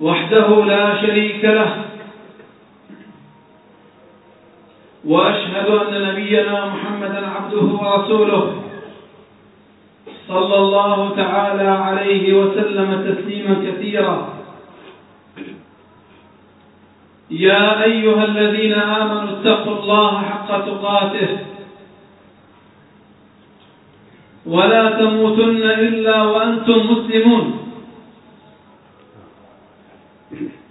وحده لا شريك له. وأشهد أن نبينا محمدا عبده ورسوله صلى الله تعالى عليه وسلم تسليما كثيرا. يا أيها الذين آمنوا اتقوا الله حق تقاته. ولا تموتن إلا وأنتم مسلمون.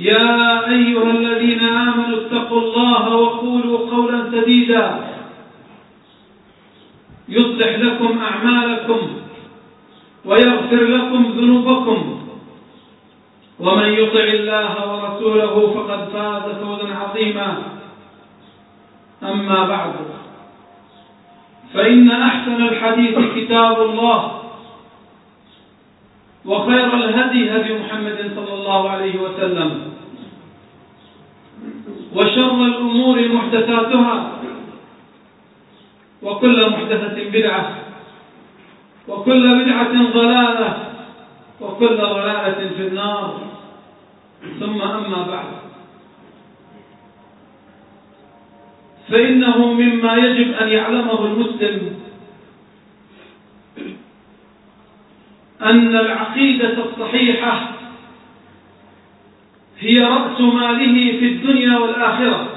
يا أيها الذين آمنوا اتقوا الله وقولوا قولا سديدا. يصلح لكم أعمالكم ويغفر لكم ذنوبكم. ومن يطع الله ورسوله فقد فاز فوزا عظيما. أما بعد فإن أحسن الحديث كتاب الله وخير الهدي هدي محمد صلى الله عليه وسلم. وشر الأمور محدثاتها وكل محدثة بدعة وكل بدعة ضلالة وكل ضلالة في النار. ثم أما بعد. فإنه مما يجب أن يعلمه المسلم أن العقيدة الصحيحة هي رأس ماله في الدنيا والآخرة.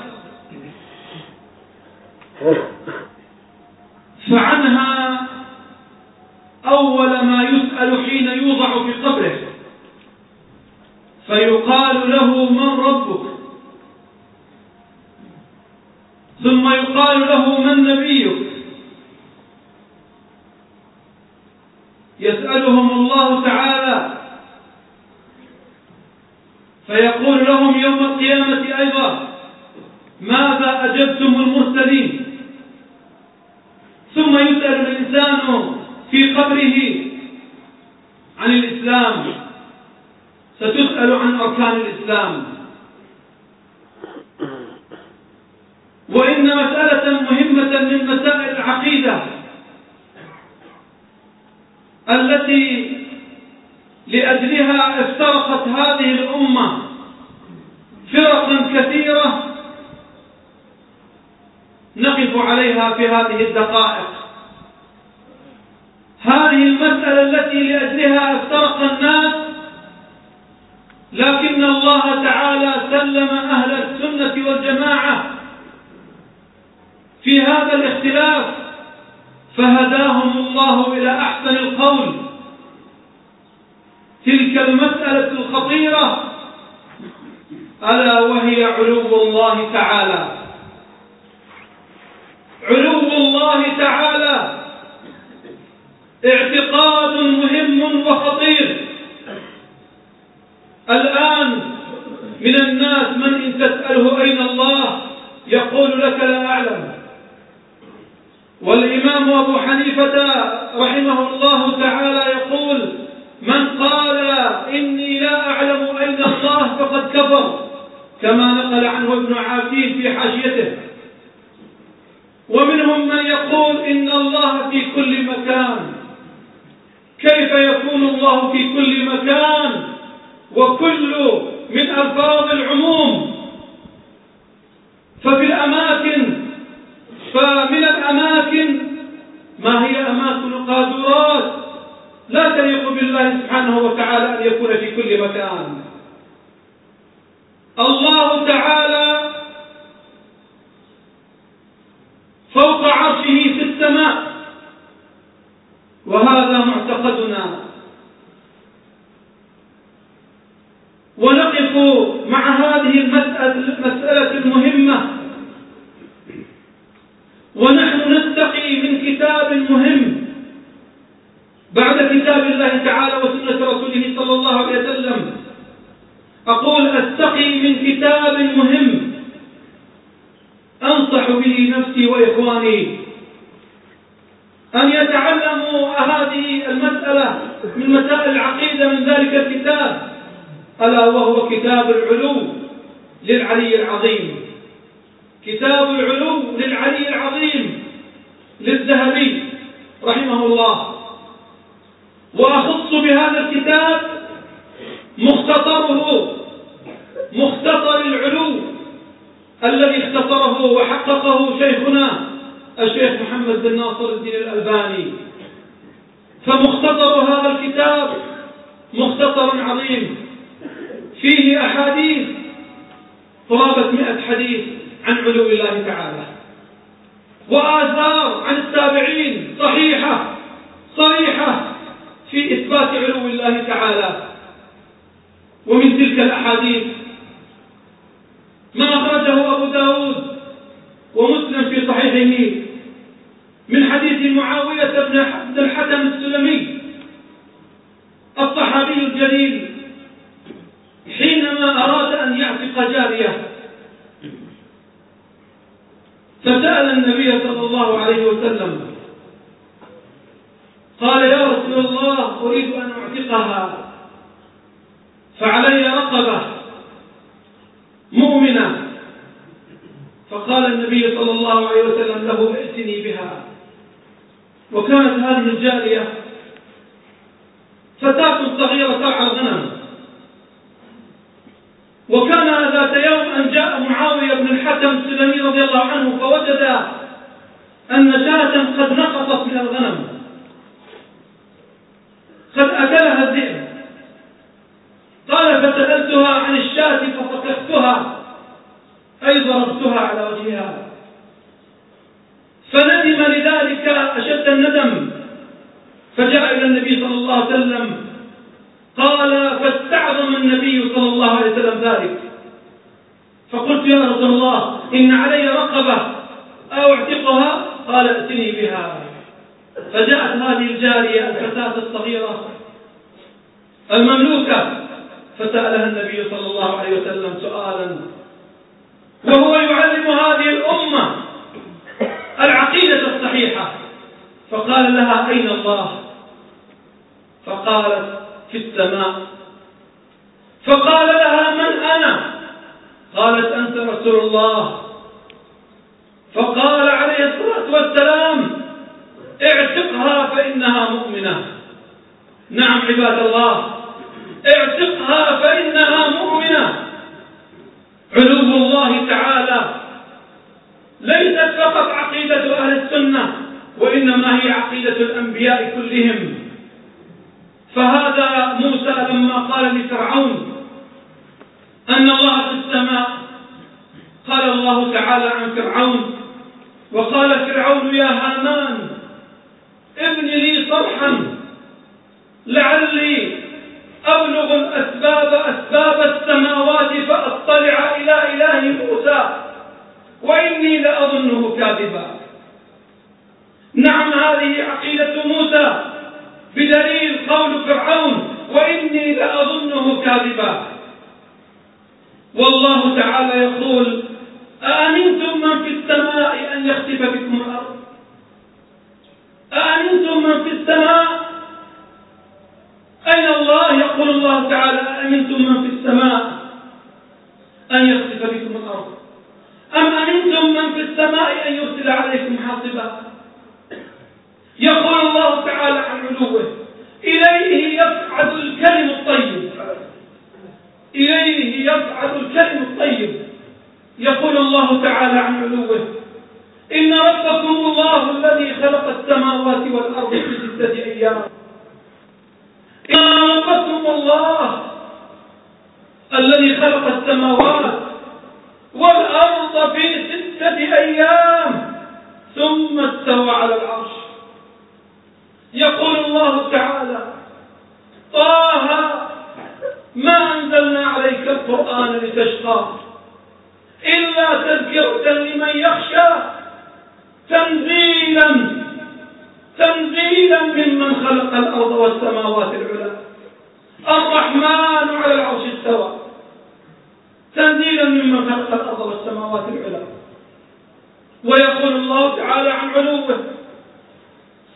فعنها أول ما يسأل حين يوضع في قبره. فيقال له من ربك؟ ثم يقال له من نبيك؟ يسألهم الله تعالى فيقول لهم يوم القيامة أيضا ماذا أجبتم المرسلين؟ ثم يسأل الإنسان في قبره عن الإسلام. ستسأل عن أركان الإسلام. وإن مسألة مهمة من مسائل العقيدة التي لأجلها افترقت هذه الأمة فرقا كثيرة نقف عليها في هذه الدقائق. هذه المسألة التي لأجلها افترق الناس لكن الله تعالى سلم أهل السنة والجماعة في هذا الاختلاف فهداهم الله إلى أحسن القول. تلك المسألة الخطيرة. ألا وهي علو الله تعالى. علو الله تعالى. اعتقاد مهم وخطير. الآن من الناس من إن تسأله أين الله يقول لك لا أعلم. والإمام أبو حنيفة رحمه الله تعالى يقول من قال إني لا أعلم أين الله فقد كفر كما نقل عنه ابن عاكيف في حاشيته. ومنهم من يقول إن الله في كل مكان. كيف يكون الله في كل مكان؟ وكل من ألفاظ العموم. ففي الأماكن فمن الأماكن ما هي أماكن قادرات لا تليق بالله سبحانه وتعالى أن يكون في كل مكان. الله تعالى فوق عرشه في السماء وهذا معتقدنا ونقف مع هذه المسألة المهمة ونحن نستقي من كتاب مهم بعد كتاب الله تعالى وسنة رسوله صلى الله عليه وسلم من كتاب مهم أنصح به نفسي وإخواني أن يتعلموا هذه المسألة من مسائل العقيدة من ذلك الكتاب ألا وهو كتاب العلو للعلي العظيم. كتاب العلو للعلي العظيم للذهبي رحمه الله. وأخص بهذا الكتاب مختصره مختصر العلو الذي اختصره وحققه شيخنا الشيخ محمد بن ناصر الدين الألباني. فمختصر هذا الكتاب مختصر عظيم. فيه أحاديث قرابة مئة حديث عن علو الله تعالى. وآثار عن التابعين صحيحة صريحة في إثبات علو الله تعالى. ومن تلك الأحاديث أخرجه أبو داود ومسلم في صحيحه من حديث معاوية بن الحكم السلمي الصحابي الجليل حينما أراد أن يعتق جارية. فسأل النبي صلى الله عليه وسلم قال يا رسول الله أريد أن أعتقها فعلي رقبة مؤمنة فقال النبي صلى الله عليه وسلم له ائتني بها وكانت هذه الجارية فتاة صغيرة ترعى الغنم وكان ذات يوم أن جاء معاوية بن الحكم السلمي رضي الله عنه فوجد أن شاة قد نقصت من الغنم. قد أكلها الذئب. قال فسألتها عن الشاة ففقفتها أي ضربتها على وجهها؟ فندم لذلك أشد الندم. فجاء إلى النبي صلى الله عليه وسلم قال فاستعظم النبي صلى الله عليه وسلم ذلك. فقلت يا رسول الله إن علي رقبة أو أعتقها قال ائتني بها. فجاءت هذه الجارية الفتاة الصغيرة المملوكة فسألها النبي صلى الله عليه وسلم سؤالا وهو يعلم هذه الأمة العقيدة الصحيحة. فقال لها أين الله؟ فقالت في السماء. فقال لها من أنا? قالت أنت رسول الله. فقال عليه الصلاة والسلام اعتقها فإنها مؤمنة. نعم عباد الله اعتقها فإنها مؤمنة. علو الله تعالى ليست فقط عقيدة أهل السنة وإنما هي عقيدة الأنبياء كلهم. فهذا موسى لما قال لفرعون أن الله في السماء قال الله تعالى عن فرعون وقال فرعون يا هامان ابن لي صرحا لعلي أبلغ الأسباب أسباب السماوات فأطلع إلى إله موسى. وإني لأظنه كاذبا. نعم هذه عقيدة موسى بدليل قول فرعون وإني لأظنه كاذبا. والله تعالى يقول أأمنتم من في السماء أن يخسف بكم الأرض أأمنتم من في السماء أين الله يقول الله تعالى أأمنتم من في السماء أن يخسف بكم الأرض أم أمنتم من في السماء أن يرسل عليكم حاصبا يقول الله تعالى عن علوه إليه يصعد الكلم الطيب إليه يصعد الكلم الطيب يقول الله تعالى عن علوه إن ربكم أيام إن ربكم الله الذي خلق السماوات والأرض في ستة أيام ثم استوى على العرش. يقول الله تعالى طه ما أنزلنا عليك القرآن لتشقى إلا تذكرة لمن يخشى تنزيلا. تنزيلا ممن خلق الأرض والسماوات العلى. الرحمن على العرش استوى. تنزيلا ممن خلق الأرض والسماوات العلى. ويقول الله تعالى عن علوه.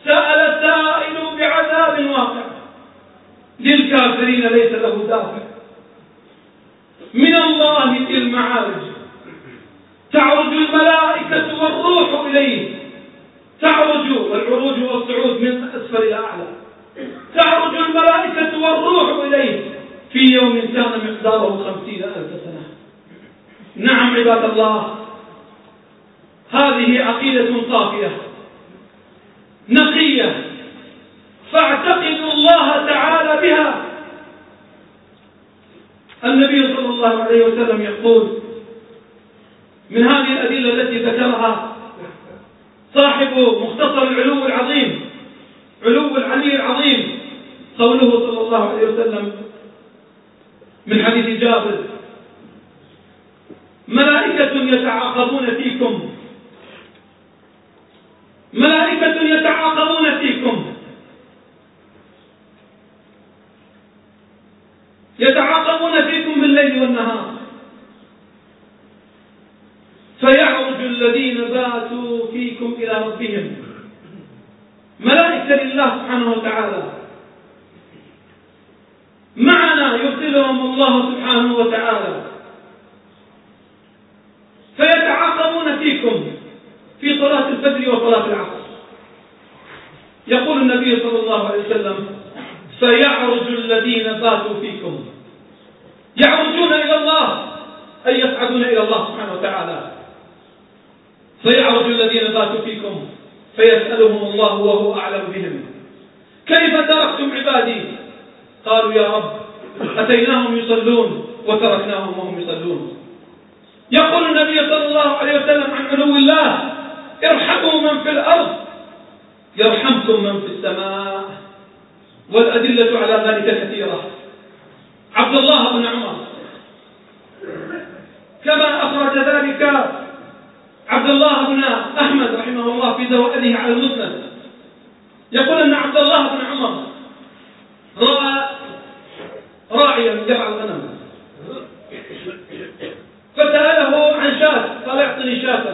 سأل سائل بعذاب واقع. للكافرين ليس له دافع. من الله في المعارج. تعرج الملائكة والروح إليه. تعرج والعروج والصعود من أسفل إلى أعلى. تعرج الملائكة والروح إليه في يوم كان مقداره خمسين ألف سنة. نعم عباد الله هذه عقيدة صافية نقية فاعتقدوا الله تعالى بها. النبي صلى الله عليه وسلم يقول من هذه الأدلة التي ذكرها صاحب مختصر العلو العظيم علو العلي العظيم. قوله صلى الله عليه وسلم من حديث جابر ملائكة يتعاقبون فيكم. ملائكة يتعاقبون فيكم. يتعاقبون فيكم بالليل والنهار فيعرج الذين باتوا فيكم إلى ربهم ملائكة لله سبحانه وتعالى. معنا يرسلهم الله سبحانه وتعالى. فيتعاقبون فيكم في صلاة الفجر وصلاة العصر. يقول النبي صلى الله عليه وسلم فيعرج الذين باتوا فيكم. يعرجون إلى الله أي يصعدون إلى الله سبحانه وتعالى. فيعرج الذين باتوا فيكم فيسألهم الله وهو أعلم بهم. كيف تركتم عبادي؟ قالوا يا رب أتيناهم يصلون وتركناهم وهم يصلون. يقول النبي صلى الله عليه وسلم عن علو الله ارحموا من في الأرض يرحمكم من في السماء. والأدلة على ذلك كثيرة. عبد الله بن عمر كما أخرج ذلك الله بن أحمد رحمه الله في زوائده على المسند. يقول أن عبد الله بن عمر رأى راعيا يرعى الغنم فسأله عن شاة قال اعطني شاة.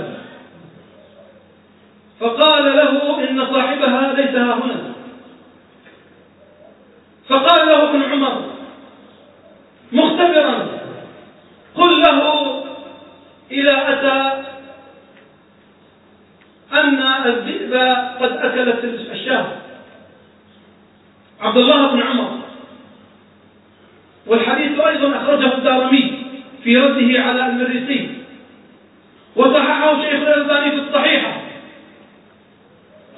فقال له إن صاحبها ليس ها هنا. فقال له ابن عمر مختبرا قل له إذا أتى أن الذئب قد أكلت الشاه عبد الله بن عمر. والحديث أيضا أخرجه الدارمي في رده على المريسي. وصححه شيخ الألباني في الصحيحة.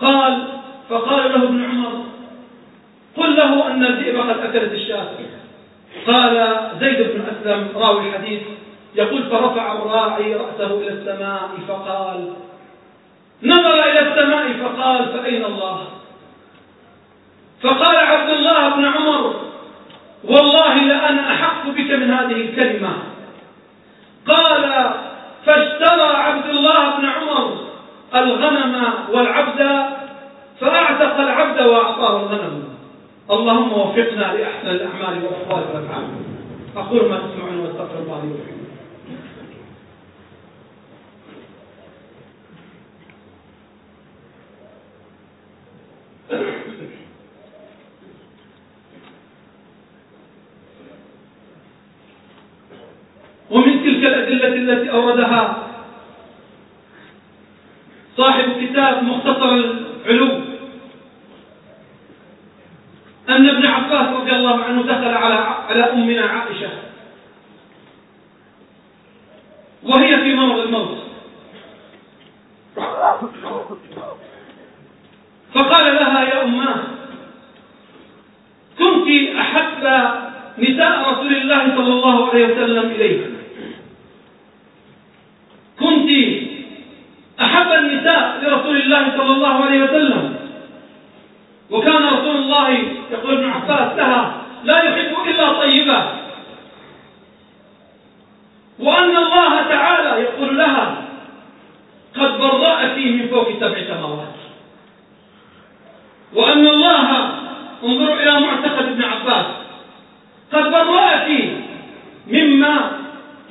قال فقال له ابن عمر قل له أن الذئب قد أكلت الشاة. قال زيد بن أسلم راوي الحديث يقول فرفع الراعي رأسه إلى السماء فقال نظر إلى السماء فقال فأين الله؟ فقال عبد الله بن عمر والله لأنا أحق بك من هذه الكلمة. قال فاشترى عبد الله بن عمر الغنم والعبد فأعتق العبد وأعطاه الغنم. اللهم وفقنا لأحسن الأعمال والأقوال والأفعال أقول ما تسمعون وأستغفر الله لي ولكم ومن تلك الأدلة التي أوردها صاحب كتاب مختصر العلو أن ابن عباس رضي الله عنه دخل على على أمنا عائشة وهي في مرض الموت. فقال لها يا أماه كنت نساء رسول الله صلى الله عليه وسلم إليه كنت أحب النساء لرسول الله صلى الله عليه وسلم وكان رسول الله يقول ابن عباس لها لا يحب إلا طيبة وأن الله تعالى يقول لها قد برأت من فوق سبع سماوات وأن الله انظروا إلى معتقد ابن عباس قد برأت مما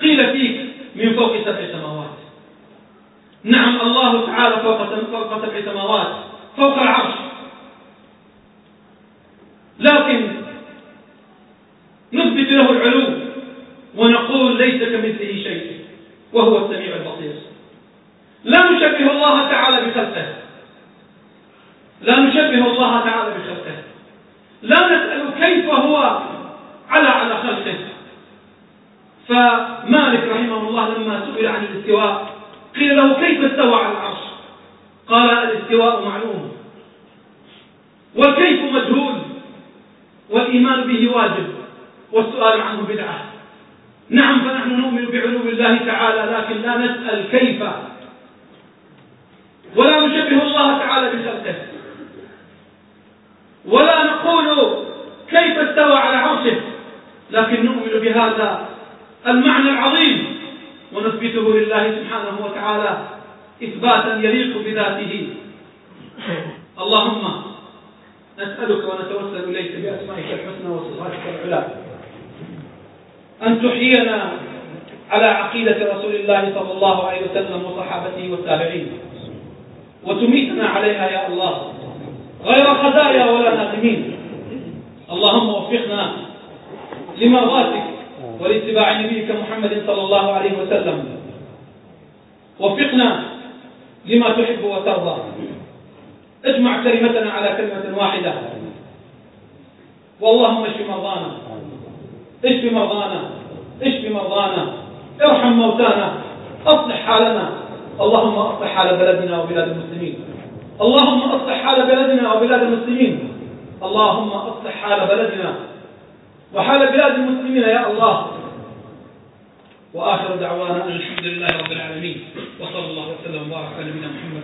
قيل فيك من فوق سبع سماوات. نعم الله تعالى فوق فوق سبع سماوات فوق العرش. لكن نثبت له العلو ونقول ليس كمثله شيء وهو السميع البصير. لا نشبه الله تعالى بخلقه. لا نشبه الله تعالى بخلقه. لا نسأل كيف هو على على خلقه. فمالك رحمه الله لما سئل عن الاستواء قيل له كيف استوى على العرش؟ قال الاستواء معلوم. والكيف مجهول؟ والإيمان به واجب والسؤال عنه بدعة. نعم فنحن نؤمن بعلو الله تعالى لكن لا نسأل كيف. ولا نشبه الله تعالى بخلقه. ولا نقول كيف استوى على عرشه. لكن نؤمن بهذا المعنى العظيم. ونثبته لله سبحانه وتعالى إثباتا يليق بذاته. اللهم نسألك ونتوسل إليك بأسمائك الحسنى وصفاتك العلى أن تحيينا على عقيدة رسول الله صلى الله عليه وسلم وصحابته والتابعين. وتميتنا عليها يا الله. غير خزايا ولا ناقمين اللهم وفقنا لمرضاتك. ولاتباع نبيك محمد صلى الله عليه وسلم. وفقنا لما تحب وترضى. اجمع كلمتنا على كلمة واحدة. واللهم اشف مرضانا. اشف مرضانا. اشف مرضانا. ارحم موتانا. أصلح حالنا. اللهم أصلح حال بلدنا وبلاد المسلمين. اللهم أصلح حال بلدنا وبلاد المسلمين. اللهم أصلح حال بلدنا. وحال بلاد المسلمين يا الله. وآخر دعوانا أن الحمد لله رب العالمين وصلى الله وسلم وبارك على نبينا محمد